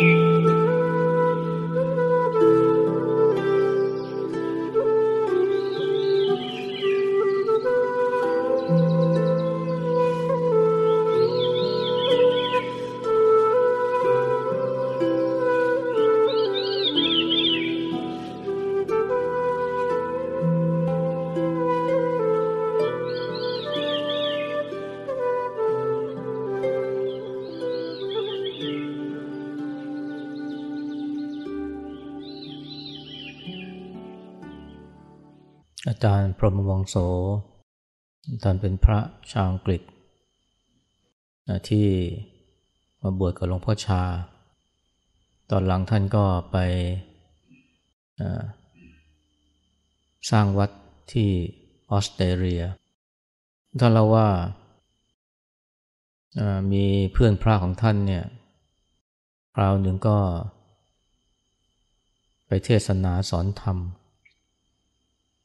อ จารย์พรหมวงโสท่านเป็นพระชาวอังกฤษ ที่มาบวชกับหลวงพ่อชา ตอนหลังท่านก็ไปสร้างวัดที่ออสเตรเลีย ท่านเล่าว่ามีเพื่อนพระของท่านเนี่ยคราวหนึ่งก็ ไปเทศนาสอนธรรม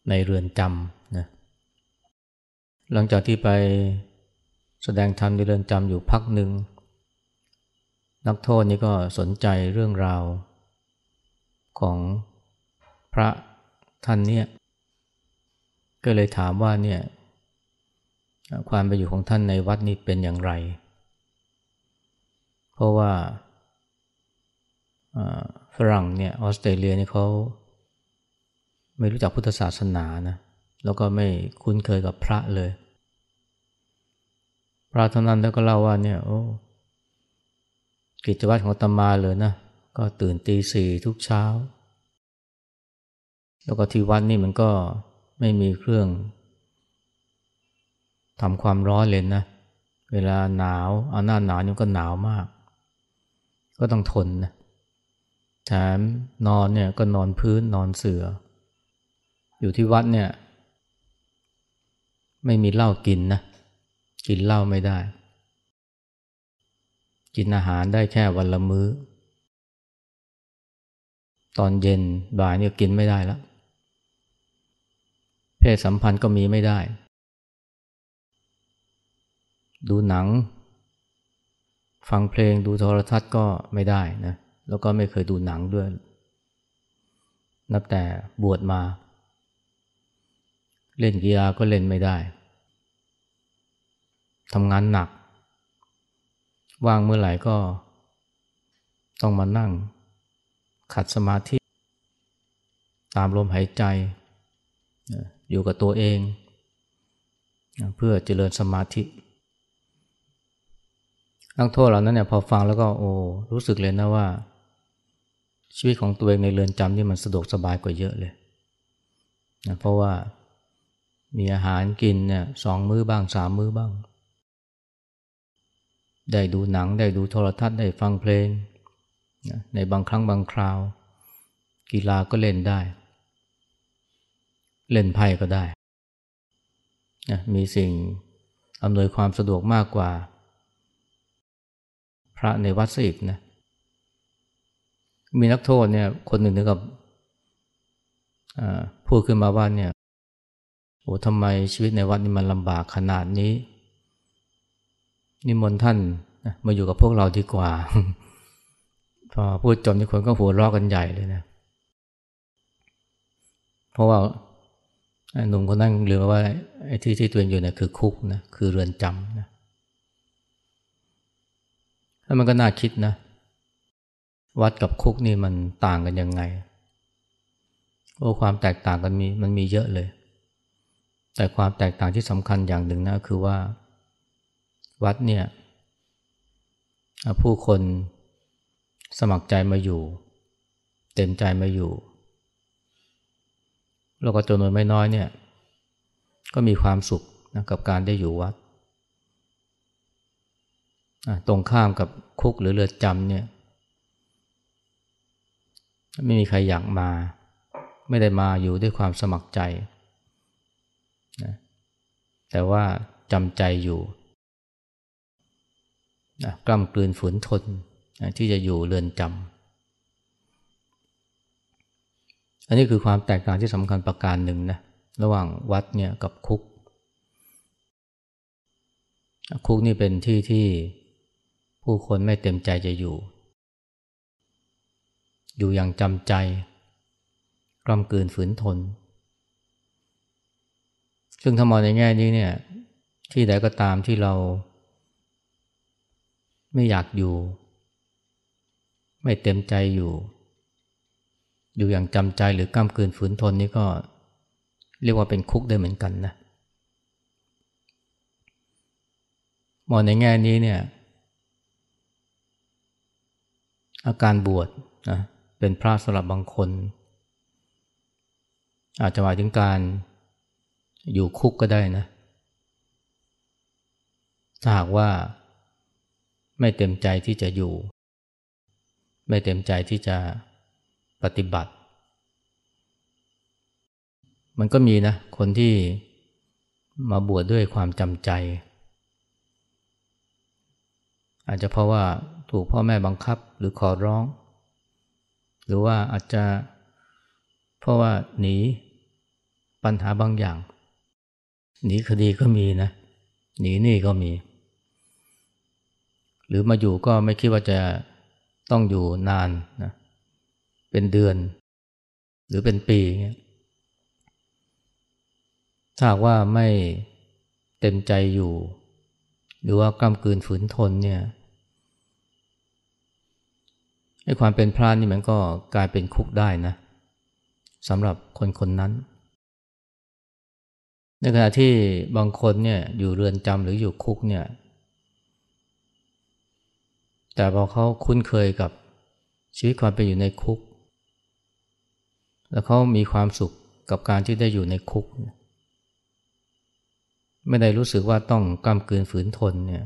ในเรือนจำนะหลังจากที่ไปแสดงธรรมในเรือนจำอยู่พักหนึ่ง นักโทษนี่ก็สนใจเรื่องราว ของพระท่านเนี่ยก็เลยถามว่าเนี่ยความไปอยู่ของท่านในวัดนี้เป็นอย่างไร เพราะว่าฝรั่งเนี่ยออสเตรเลียนี่เขา ไม่รู้จักพุทธศาสนานะแล้วก็ไม่คุ้นเคยกับพระเลย พระท่านั้นแล้วก็เล่าว่าเนี่ยโอ้กิจวัตรของตมาเลยนะ ก็ตื่นตีสี่ทุกเช้า แล้วก็ที่วัดนี่มันก็ไม่มีเครื่องทำความร้อนเลยนะ เวลาหนาวเอาหน้าหนาวนี่ก็หนาวมาก ก็ต้องทนนะแถมนอนเนี่ยก็นอนพื้นนอนเสือ่อ อยู่ที่วัดเนี่ย ไม่มีเหล้ากินนะ กินเหล้าไม่ได้ กินอาหารได้แค่วันละมื้อ ตอนเย็นบ่ายเนี่ยกินไม่ได้แล้ว เพศสัมพันธ์ก็มีไม่ได้ ดูหนัง ฟังเพลงดูโทรทัศน์ก็ไม่ได้นะ แล้วก็ไม่เคยดูหนังด้วย นับแต่บวชมา เล่นกีฬาก็เล่นไม่ได้ทำงานหนัก ว่างเมื่อไหร่ก็ต้องมานั่ง ขัดสมาธิ ตามลมหายใจ อยู่กับตัวเอง เพื่อเจริญสมาธินักโทษเหล่านั้นเนี่ยพอฟังแล้วก็โอ้รู้สึกเลยนะว่า ชีวิตของตัวเองในเรือนจำนี่มันสะดวกสบายกว่าเยอะเลยนะเพราะว่า มีอาหารกินเนี่ยสองมื้อบ้างสามมื้อบ้าง ได้ดูหนังได้ดูโทรทัศน์ได้ฟังเพลง ในบางครั้งบางคราว กีฬาก็เล่นได้ เล่นไพ่ก็ได้มีสิ่งอำนวยความสะดวกมากกว่า พระในวัดสิกนะ มีนักโทษเนี่ยคนหนึ่งถึงกับพูดขึ้นมาว่าเนี่ย โอ้ทำไมชีวิตในวัดนี่มันลำบากขนาดนี้ นิมนต์ท่านมาอยู่กับพวกเราดีกว่า พอพูดจบนี่คนก็หัวเราะกันใหญ่เลยนะ เพราะว่าหนุ่มคนนั้นลืมว่าไอ้ที่ที่ตัวเองอยู่เนี่ยคือคุกนะคือเรือนจำนะแล้วมันก็น่าคิดนะ วัดกับคุกนี่มันต่างกันยังไงโอ้ความแตกต่างกันมีมันมีเยอะเลย แต่ความแตกต่างที่สำคัญอย่างหนึ่งนะคือว่า วัดเนี่ยผู้คนสมัครใจมาอยู่ เต็มใจมาอยู่ แล้วก็จำนวนไม่น้อยเนี่ย ก็มีความสุขนะกับการได้อยู่วัด ตรงข้ามกับคุกหรือเรือนจำเนี่ย ไม่มีใครอยากมา ไม่ได้มาอยู่ด้วยความสมัครใจ แต่ว่าจำใจอยู่กล้ำกลืนฝืนทนที่จะอยู่เรือนจำอันนี้คือความแตกต่างที่สำคัญประการหนึ่งนะระหว่างวัดเนี่ยกับคุก คุกนี่เป็นที่ที่ผู้คนไม่เต็มใจจะอยู่ อยู่อย่างจำใจกล้ำกลืนฝืนทน ซึ่งถ้ามองในแง่นี้เนี่ย ที่ใดก็ตามที่เรา ไม่อยากอยู่ ไม่เต็มใจอยู่ อยู่อย่างจำใจหรือกล้ำกืนฝืนทนนี่ก็เรียกว่าเป็นคุกได้เหมือนกันนะมองในแง่นี้เนี่ย อาการบวชนะเป็นพระสำหรับบางคน อาจจะหมายถึงการ อยู่คุกก็ได้นะ ถ้าหากว่าไม่เต็มใจที่จะอยู่ ไม่เต็มใจที่จะปฏิบัติ มันก็มีนะ คนที่มาบวชดด้วยความจำใจ อาจจะเพราะว่าถูกพ่อแม่บังคับหรือขอร้อง หรือว่าอาจจะเพราะว่าหนีปัญหาบางอย่าง หนีคดีก็มีนะ หนีหนี้ก็มี หรือมาอยู่ก็ไม่คิดว่าจะต้องอยู่นานนะเป็นเดือน หรือเป็นปีเงี้ยถ้าว่าไม่เต็มใจอยู่ หรือว่ากล้ำกืนฝืนทนเนี่ยไอ้ความเป็นพระนี่มันก็กลายเป็นคุกได้นะสำหรับคนคนนั้น ในขณะที่บางคนเนี่ยอยู่เรือนจำหรืออยู่คุกเนี่ย แต่พอเขาคุ้นเคยกับชีวิตความเป็นอยู่ในคุก แล้วเขามีความสุขกับการที่ได้อยู่ในคุก ไม่ได้รู้สึกว่าต้องกำกืนฝืนทนเนี่ย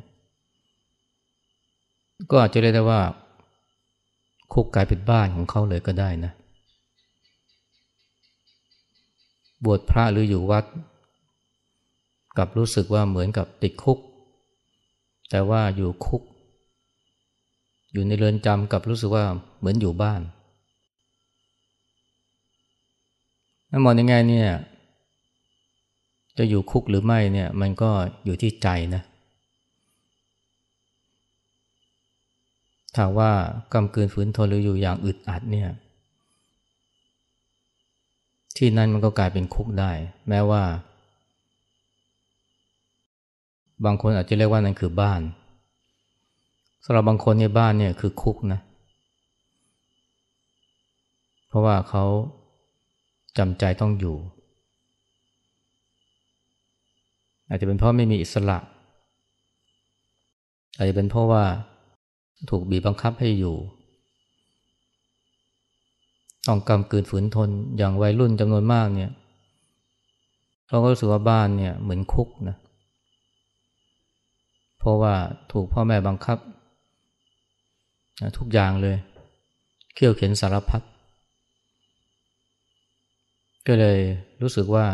ก็อาจจะเรียกได้ว่า คุกกลายเป็นบ้านของเขาเลยก็ได้นะ บวชพระหรืออยู่วัด กับรู้สึกว่าเหมือนกับติดคุก แต่ว่าอยู่คุก อยู่ในเรือนจำกับรู้สึกว่าเหมือนอยู่บ้านถ้ามองยังไงเนี่ย จะอยู่คุกหรือไม่เนี่ย มันก็อยู่ที่ใจนะถ้าว่ากำกืนฝืนทนหรืออยู่อย่างอึดอัดเนี่ย ที่นั่นมันก็กลายเป็นคุกได้ แม้ว่า บางคนอาจจะเรียกว่านั่นคือบ้านสำหรับบางคนเนี่ยบ้านเนี่ยคือคุกนะ เพราะว่าเขาจำใจต้องอยู่ อาจจะเป็นเพราะไม่มีอิสระ อาจจะเป็นเพราะว่าถูกบีบบังคับให้อยู่ ต้องกำกืนฝืนทนอย่างวัยรุ่นจำนวนมากเนี่ยเขาก็รู้สึกว่าบ้านเนี่ยเหมือนคุกนะเพราะว่าถูกพ่อแม่บังคับนะทุกอย่างเลย เขี่ยวเข็นสารพัดก็เลยรู้สึกว่า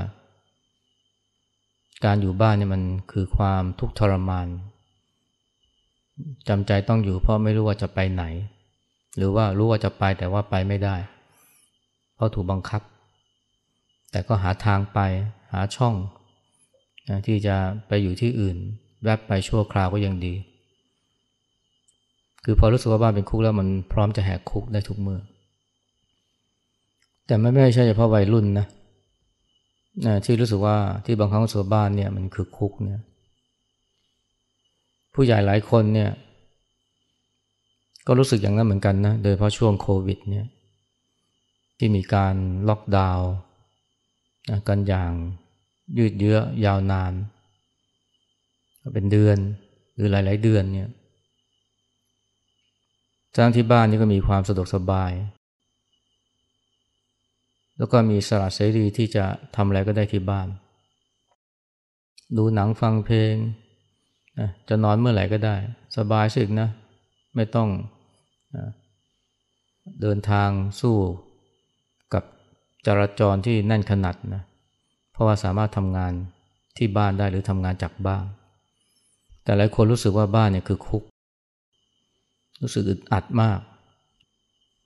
การอยู่บ้านเนี่ยมันคือความทุกข์ทรมานจำใจต้องอยู่เพราะไม่รู้ว่าจะไปไหน หรือว่ารู้ว่าจะไปแต่ว่าไปไม่ได้ เพราะถูกบังคับ แต่ก็หาทางไปหาช่องที่จะไปอยู่ที่อื่น แวบไปชั่วคราวก็ยังดี คือพอรู้สึกว่าบ้านเป็นคุกแล้วมันพร้อมจะแหกคุกได้ทุกเมื่อ แต่ไม่ไม่ใช่เฉพาะวัยรุ่นนะที่รู้สึกว่าที่บางครั้งสัวบ้านเนี่ยมันคือคุกเนี่ย ผู้ใหญ่หลายคนเนี่ย ก็รู้สึกอย่างนั้นเหมือนกันนะ โดยเพราะช่วงโควิดเนี่ย ที่มีการล็อกดาวน์กันอย่างยืดเยื้อยาวนาน เป็นเดือนหรือหลาย ๆ เดือนเนี่ยจ้างที่บ้านนี่ก็มีความสะดวกสบาย แล้วก็มีสระเสรีที่จะทำอะไรก็ได้ที่บ้าน ดูหนังฟังเพลง จะนอนเมื่อไหร่ก็ได้ สบายสึกนะ ไม่ต้องเดินทางสู้กับจราจรที่แน่นขนาดนะ เพราะว่าสามารถทำงานที่บ้านได้หรือทำงานจากบ้าน แต่หลายคนรู้สึกว่าบ้านเนี่ยคือคุก รู้สึกอึดอัดมาก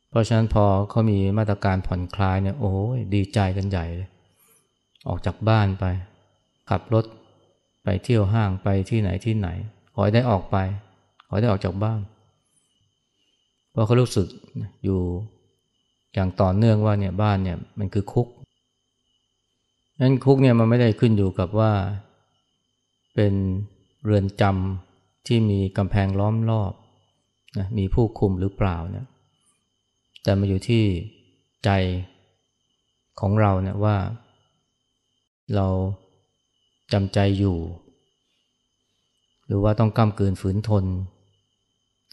เพราะฉะนั้นพอเขามีมาตรการผ่อนคลายเนี่ยโอ้ยดีใจกันใหญ่เลยออกจากบ้านไป ขับรถไปเที่ยวห้างไปที่ไหนที่ไหน ขอให้ได้ออกไป ขอให้ได้ออกจากบ้านเพราะเขารู้สึกอยู่อย่างต่อเนื่องว่าเนี่ยบ้านเนี่ยมันคือคุกนั้นคุกเนี่ยมันไม่ได้ขึ้นอยู่กับว่า เป็น เรือนจำที่มีกำแพงล้อมรอบนะมีผู้คุมหรือเปล่าเนี่ยแต่มาอยู่ที่ใจของเราเนี่ยว่า เราจำใจอยู่ หรือว่าต้องกล้ำกืนฝืนทน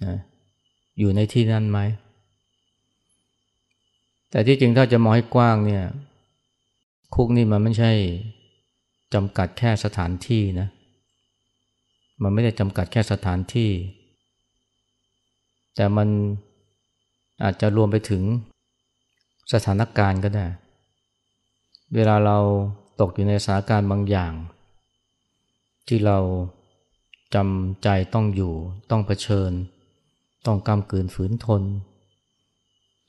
นะอยู่ในที่นั้นไหม แต่ที่จริงถ้าจะมองให้กว้างเนี่ย คุกนี่มันไม่ใช่จำกัดแค่สถานที่นะ มันไม่ได้จำกัดแค่สถานที่ แต่มันอาจจะรวมไปถึงสถานการณ์ก็ได้ เวลาเราตกอยู่ในสถานการณ์บางอย่าง ที่เราจำใจต้องอยู่ ต้องเผชิญ ต้องกำกืนฝืนทน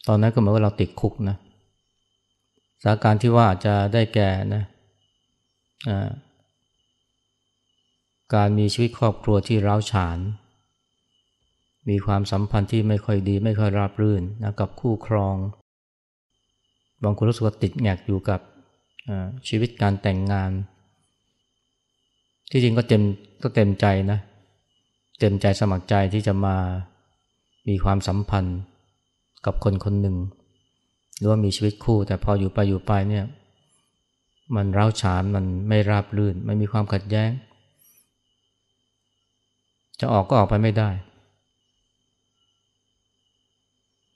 ตอนนั้นก็เหมือนว่าเราติดคุกนะสถานการณ์ที่ว่าจะได้แก่นะ การมีชีวิตครอบครัวที่ร้าวฉาน มีความสัมพันธ์ที่ไม่ค่อยดีไม่ค่อยราบรื่นนะกับคู่ครอง บางคนรู้สึกว่าติดแงกอยู่กับชีวิตการแต่งงาน ที่จริงก็เต็มก็เต็มใจนะเต็มใจสมัครใจที่จะมามีความสัมพันธ์กับคนคนหนึ่ง หรือว่ามีชีวิตคู่ แต่พออยู่ไปอยู่ไปเนี่ย มันร้าวฉานมันไม่ราบรื่น ไม่มีความขัดแย้ง จะออกก็ออกไปไม่ได้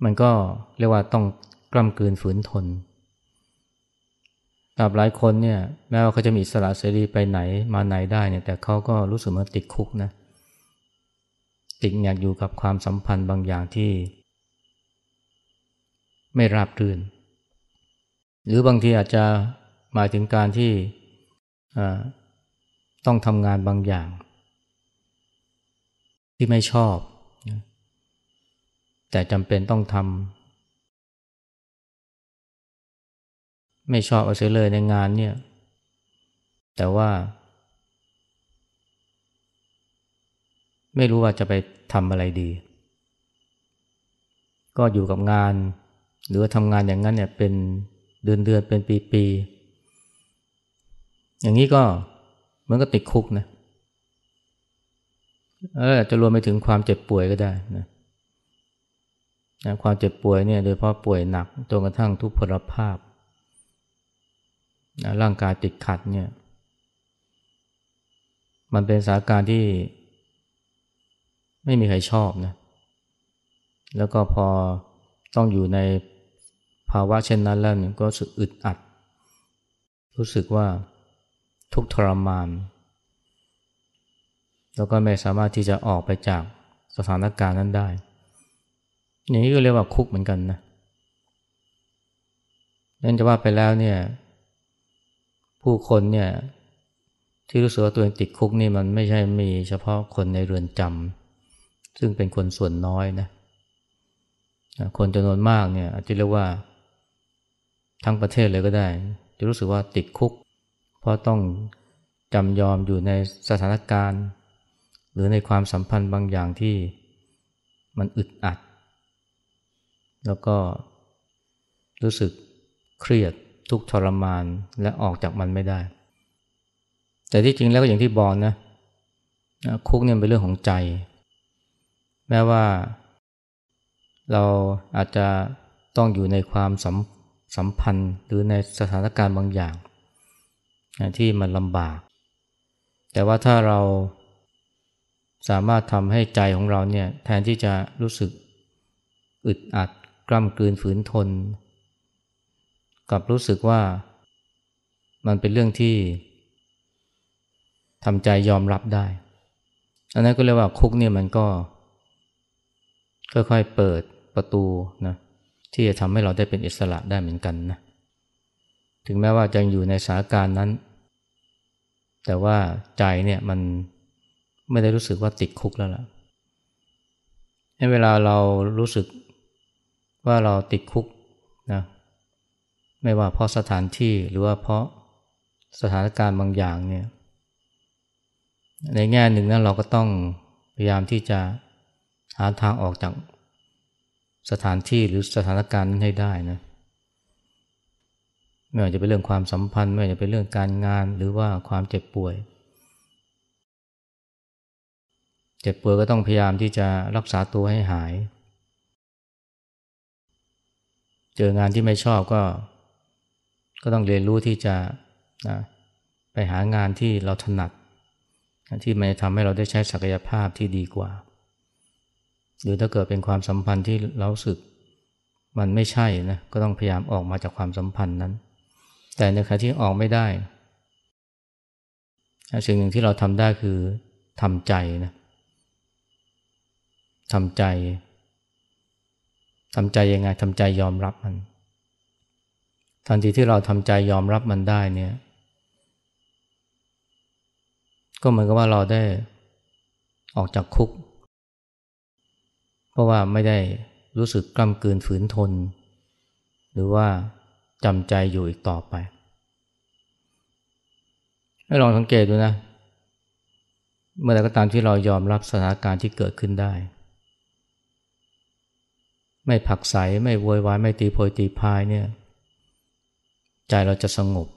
มันก็เรียกว่าต้องกล้ำกลืนฝืนทนกับหลายคนเนี่ยแม้ว่าเขาจะมีอิสระเสรีไปไหนมาไหนได้เนี่ยแต่เขาก็รู้สึกเหมือนติดคุกนะติดอยากอยู่กับความสัมพันธ์บางอย่างที่ ไม่ราบรื่น หรือบางทีอาจจะหมายถึงการที่ต้องทำงานบางอย่าง ที่ไม่ชอบ แต่จำเป็นต้องทำไม่ชอบเอาเสียเลยในงานเนี่ย แต่ว่า ไม่รู้ว่าจะไปทำอะไรดี ก็อยู่กับงาน หรือทำงานอย่างนั้นเนี่ยเป็นเดือนเดือนเป็นปีปีอย่างนี้ก็เหมือนก็ติดคุกนะ เออจะรวมไปถึงความเจ็บป่วยก็ได้นะนะความเจ็บป่วยเนี่ยโดยเพราะป่วยหนักจนกระทั่งทุพพลภาพนะร่างกายติดขัดเนี่ย มันเป็นสาการที่ไม่มีใครชอบนะแล้วก็พอต้องอยู่ในภาวะเช่นนั้นแล้วเนี่ยก็รู้สึกอึดอัด รู้สึกว่าทุกทรมาน แล้วก็ไม่สามารถที่จะออกไปจากสถานการณ์นั้นได้ อย่างนี้ก็เรียกว่าคุกเหมือนกันนะนั่นจะว่าไปแล้วเนี่ย ผู้คนเนี่ย ที่รู้สึกว่าตัวเองติดคุกนี่มันไม่ใช่มีเฉพาะคนในเรือนจำซึ่งเป็นคนส่วนน้อยนะ คนจำนวนมากเนี่ย อาจจะเรียกว่าทั้งประเทศเลยก็ได้ จะรู้สึกว่าติดคุก เพราะต้องจำยอมอยู่ในสถานการณ์ หรือในความสัมพันธ์บางอย่างที่มันอึดอัด แล้วก็รู้สึกเครียดทุกทรมานและออกจากมันไม่ได้ แต่ที่จริงแล้วก็อย่างที่บอกนะคุกเนี่ยเป็นเรื่องของใจ แม้ว่าเราอาจจะต้องอยู่ในความสัมสัมพันธ์หรือในสถานการณ์บางอย่าง ที่มันลำบาก แต่ว่าถ้าเรา สามารถทำให้ใจของเราเนี่ยแทนที่จะรู้สึกอึดอัดกล้ำกลืนฝืนทน กับรู้สึกว่ามันเป็นเรื่องที่ทำใจยอมรับได้ อันนั้นก็เรียกว่าคุกเนี่ยมันก็ ค่อยๆเปิดประตูนะที่จะทำให้เราได้เป็นอิสระได้เหมือนกันนะถึงแม้ว่าจะอยู่ในสถานการณ์นั้น แต่ว่าใจเนี่ยมัน ไม่ได้รู้สึกว่าติดคุกแล้วล่ะให้เวลาเรารู้สึกว่าเราติดคุกนะไม่ว่าเพราะสถานที่หรือว่าเพราะสถานการณ์บางอย่างเนี่ยในแง่หนึ่งนั้นเราก็ต้องพยายามที่จะหาทางออกจากสถานที่หรือสถานการณ์นั้นให้ได้นะไม่ว่าจะเป็นเรื่องความสัมพันธ์ ไม่ว่าจะเป็นเรื่องการงานหรือว่าความเจ็บป่วย เจ็บป่วยก็ต้องพยายามที่จะรักษาตัวให้หาย เจองานที่ไม่ชอบก็ ก็ต้องเรียนรู้ที่จะนะไปหางานที่เราถนัด ที่มันจะทำให้เราได้ใช้ศักยภาพที่ดีกว่า หรือถ้าเกิดเป็นความสัมพันธ์ที่เราสึก มันไม่ใช่นะก็ต้องพยายามออกมาจากความสัมพันธ์นั้น แต่ในขณะที่ออกไม่ได้สิ่งหนึ่งที่เราทำได้คือทำใจนะ ทำใจทำใจยังไงทำใจยอมรับมัน ทันทีที่เราทำใจยอมรับมันได้เนี่ย ก็เหมือนกับว่าเราได้ออกจากคุก เพราะว่าไม่ได้รู้สึกกล้ำกืนฝืนทน หรือว่าจำใจอยู่อีกต่อไป ให้ลองสังเกตดูนะ เมื่อใดก็ตามที่เรายอมรับสถานการณ์ที่เกิดขึ้นได้ ไม่ผักใสไม่โวยวายไม่ตีโพยตีพายเนี่ยใจเราจะสงบ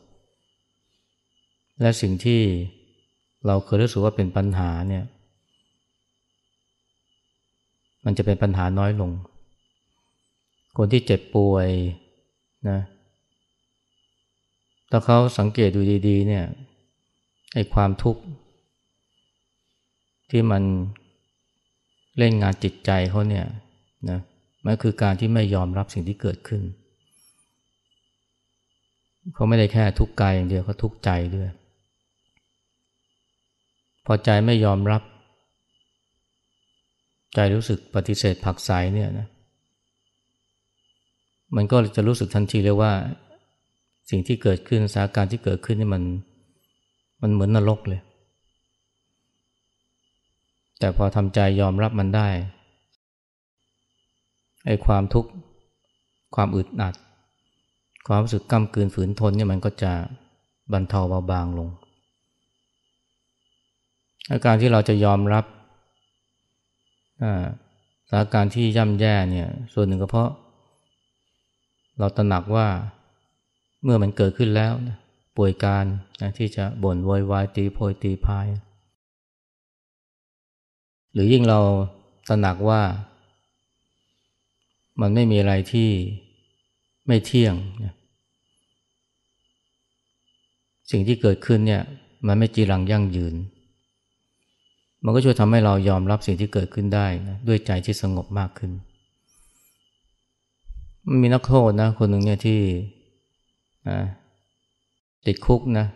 และสิ่งที่เราเคยรู้สึกว่าเป็นปัญหาเนี่ยมันจะเป็นปัญหาน้อยลง คนที่เจ็บป่วยนะถ้าเขาสังเกตดูดีๆเนี่ยไอ้ความทุกข์ที่มันเล่นงานจิตใจเขาเนี่ยนะ มันคือการที่ไม่ยอมรับสิ่งที่เกิดขึ้น เขาไม่ได้แค่ทุกข์กายอย่างเดียวเขาทุกข์ใจด้วย พอใจไม่ยอมรับ ใจรู้สึกปฏิเสธผักใสเนี่ยนะมันก็จะรู้สึกทันทีเลยว่า สิ่งที่เกิดขึ้นสถานการณ์ที่เกิดขึ้นนี่มันมันเหมือนนรกเลย แต่พอทำใจยอมรับมันได้ ไอ้ความทุกข์ความอึดอัด ความรู้สึกก้ำกืนฝืนทนเนี่ยมันก็จะบรรเทาเบาบางลง อาการที่เราจะยอมรับสถานการณ์ที่ย่ำแย่เนี่ยส่วนหนึ่งก็เพราะ เราตระหนักว่าเมื่อมันเกิดขึ้นแล้วป่วยการนะที่จะบ่นวอยวายตีโพยตีพาย หรือยิ่งเราตระหนักว่า มันไม่มีอะไรที่ไม่เที่ยงสิ่งที่เกิดขึ้นเนี่ย มันไม่จีรังยั่งยืน มันก็ช่วยทำให้เรายอมรับสิ่งที่เกิดขึ้นได้นะด้วยใจที่สงบมากขึ้น มันมีนักโทษนะคนหนึ่งเนี่ยที่ติดคุกนะ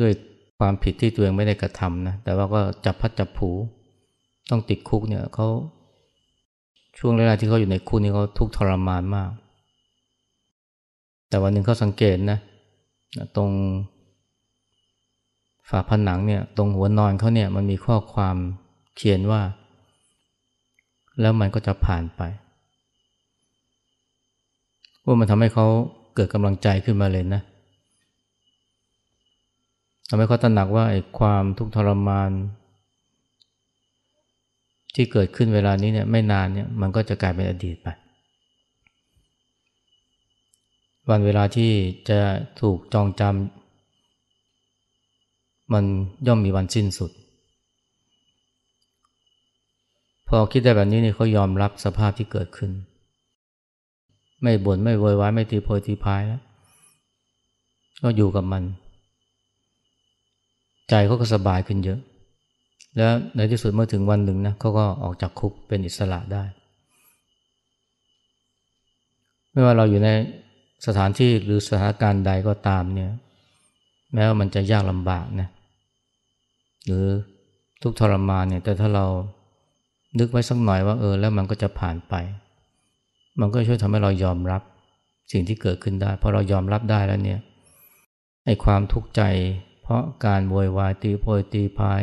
ด้วยความผิดที่ตัวเองไม่ได้กระทำนะแต่ว่าก็จับพัดจับผู ต้องติดคุกเนี่ยเขา ช่วงแรกที่เขาอยู่ในคุกนี่เขาทุกข์ทรมานมาก แต่วันหนึ่งเขาสังเกตนะตรงฝาผนังเนี่ยตรงหัวนอนเขาเนี่ยมันมีข้อความเขียนว่า แล้วมันก็จะผ่านไป ว่ามันทำให้เขาเกิดกำลังใจขึ้นมาเลยนะทำให้เขาตระหนักว่าไอ้ความทุกข์ทรมาน ที่เกิดขึ้นเวลานี้เนี่ยไม่นานเนี่ยมันก็จะกลายเป็นอดีตไป วันเวลาที่จะถูกจองจำมันย่อมมีวันสิ้นสุด พอคิดได้แบบนี้นี่เขายอมรับสภาพที่เกิดขึ้น ไม่บน่นไม่โวยวายไม่ตีโพยตีพายแล้วก็อยู่กับมัน ใจเขาก็สบายขึ้นเยอะ แล้วในที่สุดเมื่อถึงวันหนึ่งนะเขาก็ออกจากคุกเป็นอิสระได้ ไม่ว่าเราอยู่ในสถานที่หรือสถานการณ์ใดก็ตามเนี่ย แม้ว่ามันจะยากลำบากนะหรือทุกทรมานเนี่ย แต่ถ้าเรานึกไว้สักหน่อยว่าเออ แล้วมันก็จะผ่านไป มันก็ช่วยทำให้เรายอมรับสิ่งที่เกิดขึ้นได้พอเรายอมรับได้แล้วเนี่ยไอ้ความทุกข์ใจ เพราะการโวยวายตีโพยตีพาย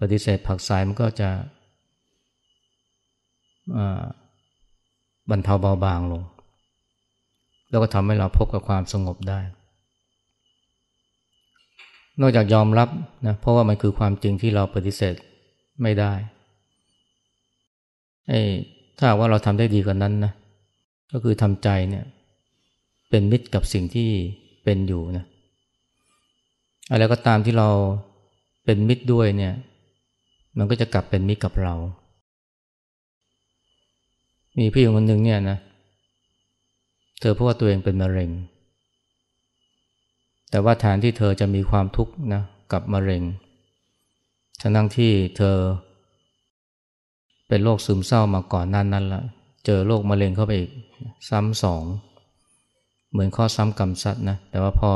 ปฏิเสธผักสายมันก็จะบรรเทาเบาบางลง แล้วก็ทำให้เราพบกับความสงบได้ นอกจากยอมรับนะเพราะว่ามันคือความจริงที่เราปฏิเสธไม่ได้ไอ้ถ้าว่าเราทำได้ดีกว่านั้นนะก็คือทำใจเนี่ยเป็นมิตรกับสิ่งที่เป็นอยู่นะอะไรก็ตามที่เราเป็นมิตรด้วยเนี่ย มันก็จะกลับเป็นมิตรกับเรา มีพี่คนหนึ่งเนี่ยนะ เธอพบว่าตัวเองเป็นมะเร็ง แต่ว่าแทนที่เธอจะมีความทุกข์นะกับมะเร็ง ทั้งที่เธอ เป็นโรคซึมเศร้ามาก่อนนั้นนั้นละ เจอโรคมะเร็งเข้าไปอีกซ้ำสอง เหมือนข้อซ้ำกรรมซัดนะ แต่ว่าพอ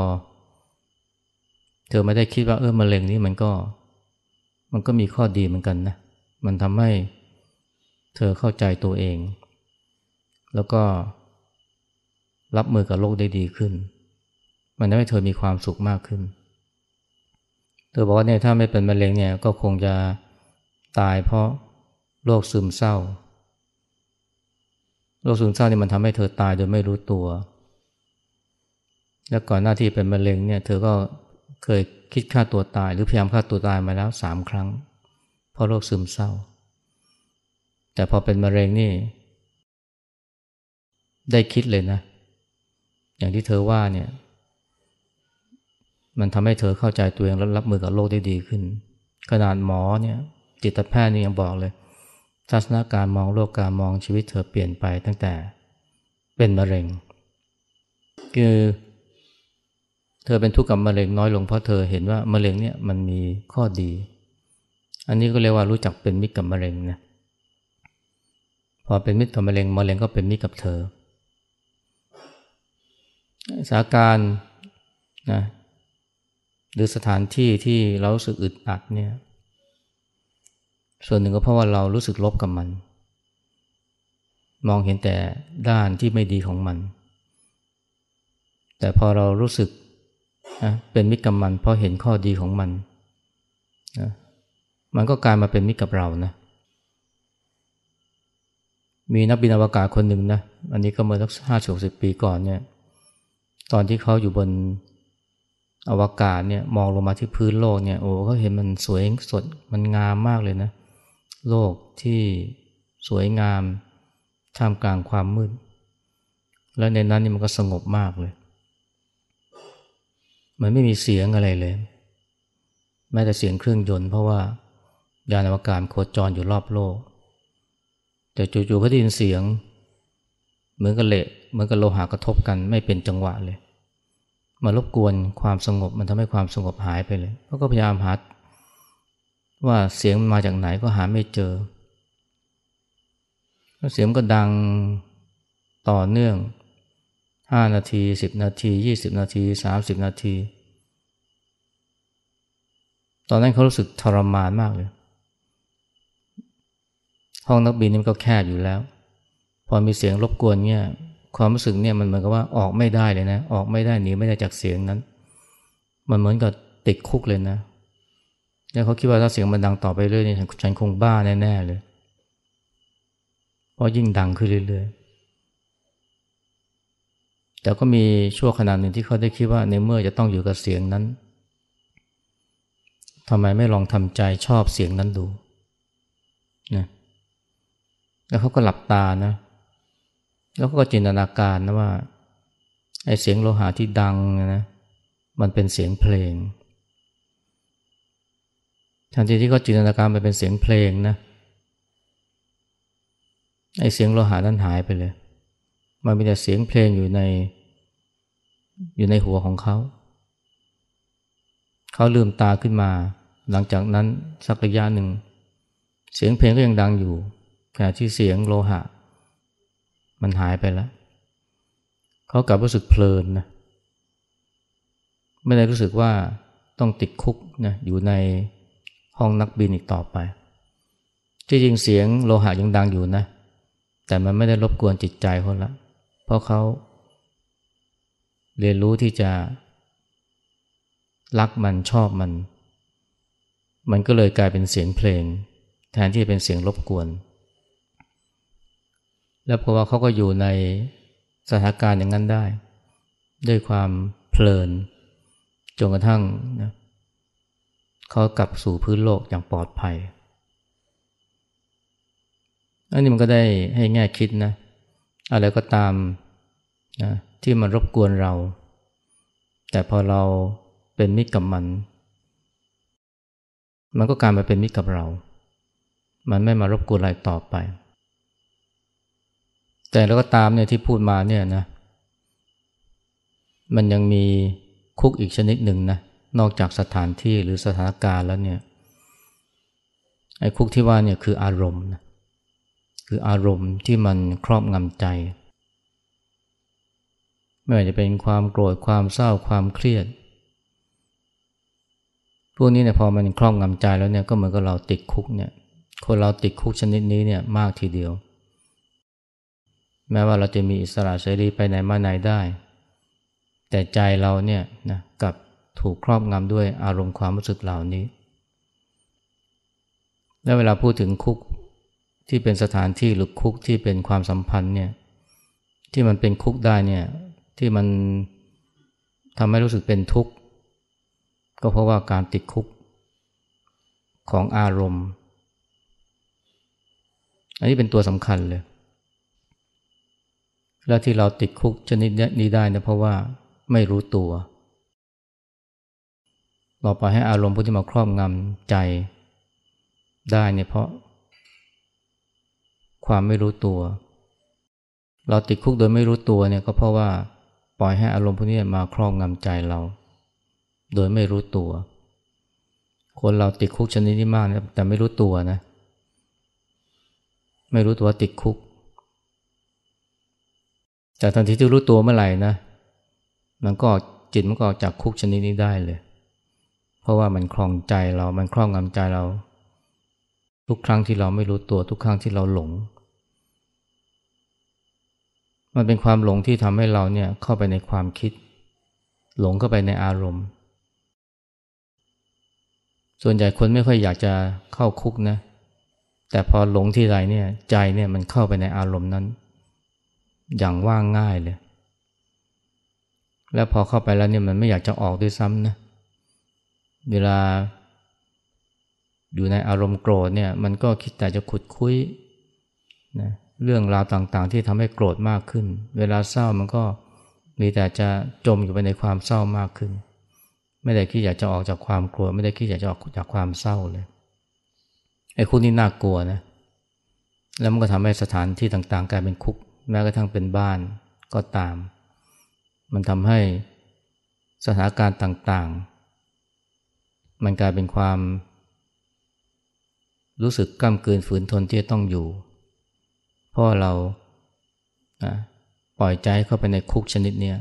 เธอไม่ได้คิดว่าเออมะเร็งนี้มันก็ มันก็มีข้อดีเหมือนกันนะ มันทำให้เธอเข้าใจตัวเอง แล้วก็รับมือกับโรคได้ดีขึ้น มันทำให้เธอมีความสุขมากขึ้น เธอบอกว่าเนี่ยถ้าไม่เป็นมะเร็งเนี่ยก็คงจะตายเพราะโรคซึมเศร้า โรคซึมเศร้านี่มันทำให้เธอตายโดยไม่รู้ตัว แล้วก่อนหน้าที่เป็นมะเร็งเนี่ยเธอก็ เคยคิดฆ่าตัวตาย หรือพยายามฆ่าตัวตายมาแล้วสามครั้ง เพราะโรคซึมเศร้า แต่พอเป็นมะเร็งนี่ ได้คิดเลยนะ อย่างที่เธอว่าเนี่ย มันทำให้เธอเข้าใจตัวเองและรับมือกับโรคได้ดีขึ้น ขนาดหมอเนี่ยจิตแพทย์นี่ยังบอกเลย ทัศนการมองโลกการมองชีวิตเธอเปลี่ยนไปตั้งแต่เป็นมะเร็ง คือ เธอเป็นทุกข์กับมะเร็งน้อยลงเพราะเธอเห็นว่ามะเร็งเนี่ยมันมีข้อดี อันนี้ก็เรียกว่ารู้จักเป็นมิตรกับมะเร็งนะพอเป็นมิตรกับมะเร็งมะเร็งก็เป็นมิตรกับเธอสาการนะหรือสถานที่ที่เรารู้สึกอึดอัดเนี่ยส่วนหนึ่งก็เพราะว่าเรารู้สึกลบกับมัน มองเห็นแต่ด้านที่ไม่ดีของมัน แต่พอเรารู้สึก เป็นมิตรกับมัน เพราะเห็นข้อดีของมันนะมันก็กลายมาเป็นมิตรกับเรานะ มีนักบินอวกาศคนหนึ่งนะ อันนี้ก็เมื่อสักห้าสิบปีก่อนเนี่ย ตอนที่เขาอยู่บนอวกาศเนี่ยมองลงมาที่พื้นโลกเนี่ยโอ้เขาเห็นมันสวยสดมันงามมากเลยนะ โลกที่สวยงามท่ามกลางความมืด แล้วในนั้นนี่มันก็สงบมากเลย มันไม่มีเสียงอะไรเลย แม้แต่เสียงเครื่องยนต์เพราะว่ายานอวกาศโคจรอยู่รอบโลก แต่จู่ๆก็ได้ยินเสียง เหมือนกับเละเหมือนกับโลหะกระทบกันไม่เป็นจังหวะเลย มารบกวนความสงบมันทำให้ความสงบหายไปเลยเขาก็พยายามหาว่าเสียงมันมาจากไหนก็หาไม่เจอ เสียงก็ดังต่อเนื่อง ห้านาทีสิบนาทียี่สิบนาทีสามสิบนาที ตอนนั้นเขารู้สึกทรมานมากเลย ห้องนักบินนี่มันก็แคบอยู่แล้ว พอมีเสียงรบกวนเนี่ย ความรู้สึกเนี่ยมันเหมือนกับว่าออกไม่ได้เลยนะ ออกไม่ได้หนีไม่ได้จากเสียงนั้น มันเหมือนกับติดคุกเลยนะแล้วเขาคิดว่าถ้าเสียงมันดังต่อไปเรื่อยนี่ฉันคงบ้าแน่ๆเลย เพราะยิ่งดังขึ้นเรื่อยๆ แต่ก็มีช่วงขนาดหนึ่งที่เขาได้คิดว่าในเมื่อจะต้องอยู่กับเสียงนั้นทำไมไม่ลองทำใจชอบเสียงนั้นดูนะแล้วเขาก็หลับตานะ แล้วก็จินตนาการนะว่าไอ้เสียงโลหะที่ดังนะ มันเป็นเสียงเพลงทันทีที่เขาจินตนาการไปเป็นเสียงเพลงนะ ไอเสียงโลหะนั้นหายไปเลย มันมีแต่เสียงเพลงอยู่ใน อยู่ในหัวของเขา เขาลืมตาขึ้นมา หลังจากนั้นสักระยะหนึ่ง เสียงเพลงก็ยังดังอยู่ขณะที่เสียงโลหะ มันหายไปแล้ว เขากลับรู้สึกเพลินนะไม่ได้รู้สึกว่าต้องติดคุกนะอยู่ในห้องนักบินอีกต่อไป ที่จริงเสียงโลหะยังดังอยู่นะ แต่มันไม่ได้รบกวนจิตใจเขาละ เพราะเขา เรียนรู้ที่จะรักมันชอบมัน มันก็เลยกลายเป็นเสียงเพลง แทนที่จะเป็นเสียงรบกวน แล้วเพราะว่าเขาก็อยู่ในสถานการณ์อย่างนั้นได้ ด้วยความเพลินจนกระทั่งนะเขากลับสู่พื้นโลกอย่างปลอดภัย อันนี้มันก็ได้ให้แง่คิดนะ อะไรก็ตามนะ ที่มันรบกวนเรา แต่พอเราเป็นมิตรกับมัน มันก็กลายมาเป็นมิตรกับเรา มันไม่มารบกวนอะไรต่อไป แต่แล้วก็ตามเนี่ยที่พูดมาเนี่ยนะ มันยังมีคุกอีกชนิดหนึ่งนะ นอกจากสถานที่หรือสถานการณ์แล้วเนี่ย ไอ้คุกที่ว่าเนี่ยคืออารมณ์นะ คืออารมณ์ที่มันครอบงำใจ ไม่ว่าจะเป็นความโกรธความเศร้าความเครียด พวกนี้เนี่ยพอมันครอบงำใจแล้วเนี่ยก็เหมือนกับเราติดคุกเนี่ยคนเราติดคุกชนิดนี้เนี่ยมากทีเดียว แม้ว่าเราจะมีอิสระเสรีไปไหนมาไหนได้ แต่ใจเราเนี่ยนะกับถูกครอบงำด้วยอารมณ์ความรู้สึกเหล่านี้ และเวลาพูดถึงคุกที่เป็นสถานที่หรือคุกที่เป็นความสัมพันธ์เนี่ยที่มันเป็นคุกได้เนี่ย ที่มันทำให้รู้สึกเป็นทุกข์ ก็เพราะว่าการติดคุกของอารมณ์ อันนี้เป็นตัวสำคัญเลย และที่เราติดคุกชนิดนี้ได้นะเพราะว่าไม่รู้ตัว เราปล่อยให้อารมณ์พวกที่มาครอบงำใจได้เนี่ยเพราะ ความไม่รู้ตัว เราติดคุกโดยไม่รู้ตัวเนี่ยก็เพราะว่า ปล่อยให้อารมณ์พวกนี้มาครอบงำใจเรา โดยไม่รู้ตัว คนเราติดคุกชนิดนี้มากนะแต่ไม่รู้ตัวนะ ไม่รู้ตัวติดคุก แต่ทันทีที่รู้ตัวเมื่อไหร่นะ มันก็จิตมันก็ออกจากคุกชนิดนี้ได้เลย เพราะว่ามันคลองใจเรา มันครอบงำใจเรา ทุกครั้งที่เราไม่รู้ตัวทุกครั้งที่เราหลง มันเป็นความหลงที่ทำให้เราเนี่ยเข้าไปในความคิด หลงเข้าไปในอารมณ์ ส่วนใหญ่คนไม่ค่อยอยากจะเข้าคุกนะ แต่พอหลงที่ไรเนี่ยใจเนี่ยมันเข้าไปในอารมณ์นั้น อย่างว่างง่ายเลย แล้วพอเข้าไปแล้วเนี่ยมันไม่อยากจะออกด้วยซ้ำนะ เวลาอยู่ในอารมณ์โกรธเนี่ยมันก็คิดแต่จะขุดคุยนะ เรื่องราวต่างๆ ที่ทำให้โกรธมากขึ้น เวลาเศร้ามันก็มีแต่จะจมอยู่ไปในความเศร้ามากขึ้น ไม่ได้คิดอยากจะออกจากความกลัว ไม่ได้คิดอยากจะออกจากความเศร้าเลยไอ้คุกนี่น่ากลัวนะแล้วมันก็ทำให้สถานที่ต่างๆ กลายเป็นคุก แม้กระทั่งเป็นบ้านก็ตาม มันทำให้สถานการณ์ต่างๆ มันกลายเป็นความรู้สึกกล้ามกืนฝืนทนที่จะต้องอยู่ เพราะเราปล่อยใจเข้าไปในคุกชนิดนี้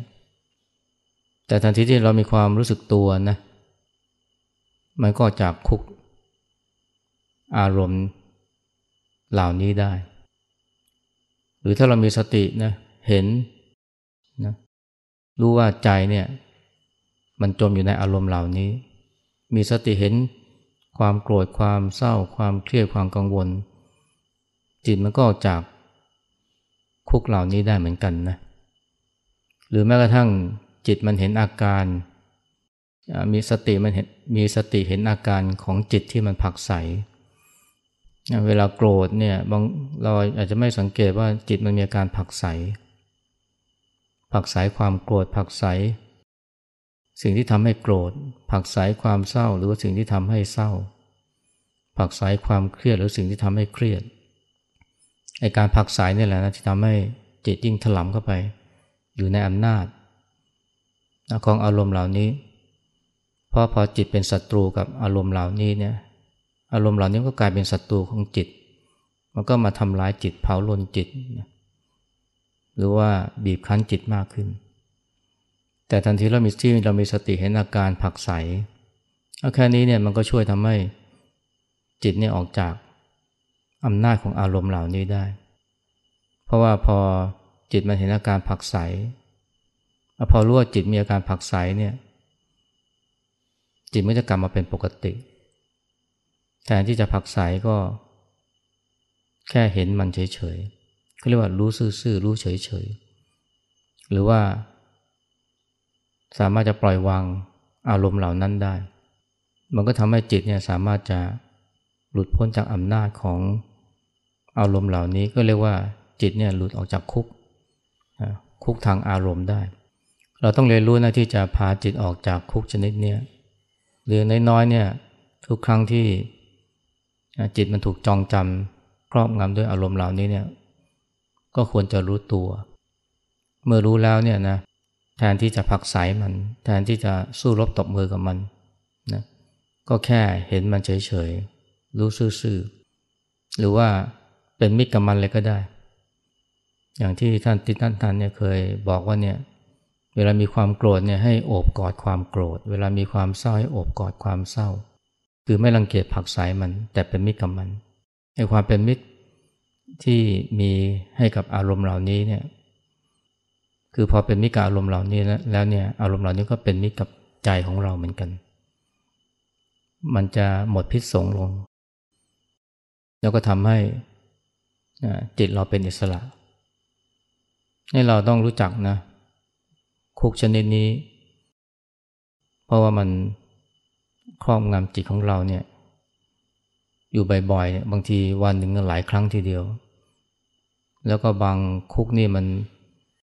แต่ทันทีที่เรามีความรู้สึกตัวนะมันก็จากคุก อารมณ์เหล่านี้ได้ หรือถ้าเรามีสตินะเห็นนะรู้ว่าใจเนี่ยมันจมอยู่ในอารมณ์เหล่านี้ มีสติเห็นความโกรธความเศร้า ความเครียดความกังวล จิตมันก็จาก คุกเหล่านี้ได้เหมือนกันนะ หรือแม้กระทั่งจิตมันเห็นอาการ มีสติมันเห็นมีสติเห็นอาการของจิตที่มันผักใส เวลาโกรธเนี่ยบางเราอาจจะไม่สังเกตว่าจิตมันมีอาการผักใส ผักใสความโกรธผักใส สิ่งที่ทำให้โกรธ ผักใสความเศร้า หรือว่าสิ่งที่ทำให้เศร้า ผักใสความเครียดหรือสิ่งที่ทำให้เครียด ไอการผักสายนี่แหละนะที่ทำให้จิตยิ่งถลำเข้าไป อยู่ในอำนาจของอารมณ์เหล่านี้ เพราะพอจิตเป็นศัตรูกับอารมณ์เหล่านี้เนี่ยอารมณ์เหล่านี้ก็กลายเป็นศัตรูของจิต มันก็มาทำร้ายจิตเผาลนจิต หรือว่าบีบคั้นจิตมากขึ้น แต่ทันทีเรามีที่เรามีสติเห็นอาการผักใสแค่นี้เนี่ยมันก็ช่วยทำให้จิตเนี่ยออกจาก อำนาจของอารมณ์เหล่านี้ได้ เพราะว่าพอจิตมันเห็นอาการผักใสพอรู้ว่าจิตมีอาการผักใสเนี่ยจิตมันจะกลับมาเป็นปกติแทนที่จะผักใสก็ แค่เห็นมันเฉยๆเขาเรียกว่ารู้ซื่อๆรู้เฉยๆหรือว่า สามารถจะปล่อยวางอารมณ์เหล่านั้นได้ มันก็ทำให้จิตเนี่ยสามารถจะหลุดพ้นจากอำนาจของ อารมณ์เหล่านี้ก็เรียกว่าจิตเนี่ยหลุดออกจากคุก คุกทางอารมณ์ได้ เราต้องเรียนรู้นะที่จะพาจิตออกจากคุกชนิดนี้หรือน้อยๆเนี่ยทุกครั้งที่จิตมันถูกจองจำครอบงำด้วยอารมณ์เหล่านี้เนี่ยก็ควรจะรู้ตัว เมื่อรู้แล้วเนี่ยนะแทนที่จะผักใสมัน แทนที่จะสู้รบตบมือกับมันนะก็แค่เห็นมันเฉยๆ รู้ซื่อๆ หรือว่า เป็นมิตรกับมันเลยก็ได้ อย่างที่ท่านติท่านท่านเนี่ยเคยบอกว่าเนี่ยเวลามีความโกรธเนี่ยให้โอบกอดความโกรธ เวลามีความเศร้าให้โอบกอดความเศร้า คือไม่รังเกียจผักใสมัน แต่เป็นมิตรกับมันให้ความเป็นมิตรที่มีให้กับอารมณ์เหล่านี้เนี่ยคือพอเป็นมิตรกับอารมณ์เหล่านี้แล้วเนี่ยอารมณ์เหล่านี้ก็เป็นมิตรกับใจของเราเหมือนกัน มันจะหมดพิษสงลง แล้วก็ทำให้ จิตเราเป็นอิสระให้เราต้องรู้จักนะ คุกชนิดนี้ เพราะว่ามันครอบงำจิตของเราเนี่ย อยู่บ่อยๆบางทีวันหนึ่งหลายครั้งทีเดียว แล้วก็บางคุกนี่มัน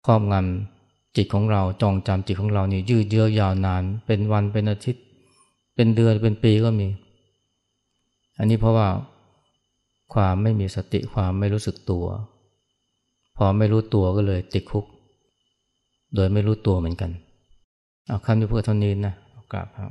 ครอบงำจิตของเราจองจำจิตของเรานี่ยืดเยื้อยาวนาน เป็นวันเป็นอาทิตย์ เป็นเดือนเป็นปีก็มี อันนี้เพราะว่า ความไม่มีสติความไม่รู้สึกตัว พอไม่รู้ตัวก็เลยติดคุก โดยไม่รู้ตัวเหมือนกัน เอาคำที่พูดเท่านี้นะกราบครับ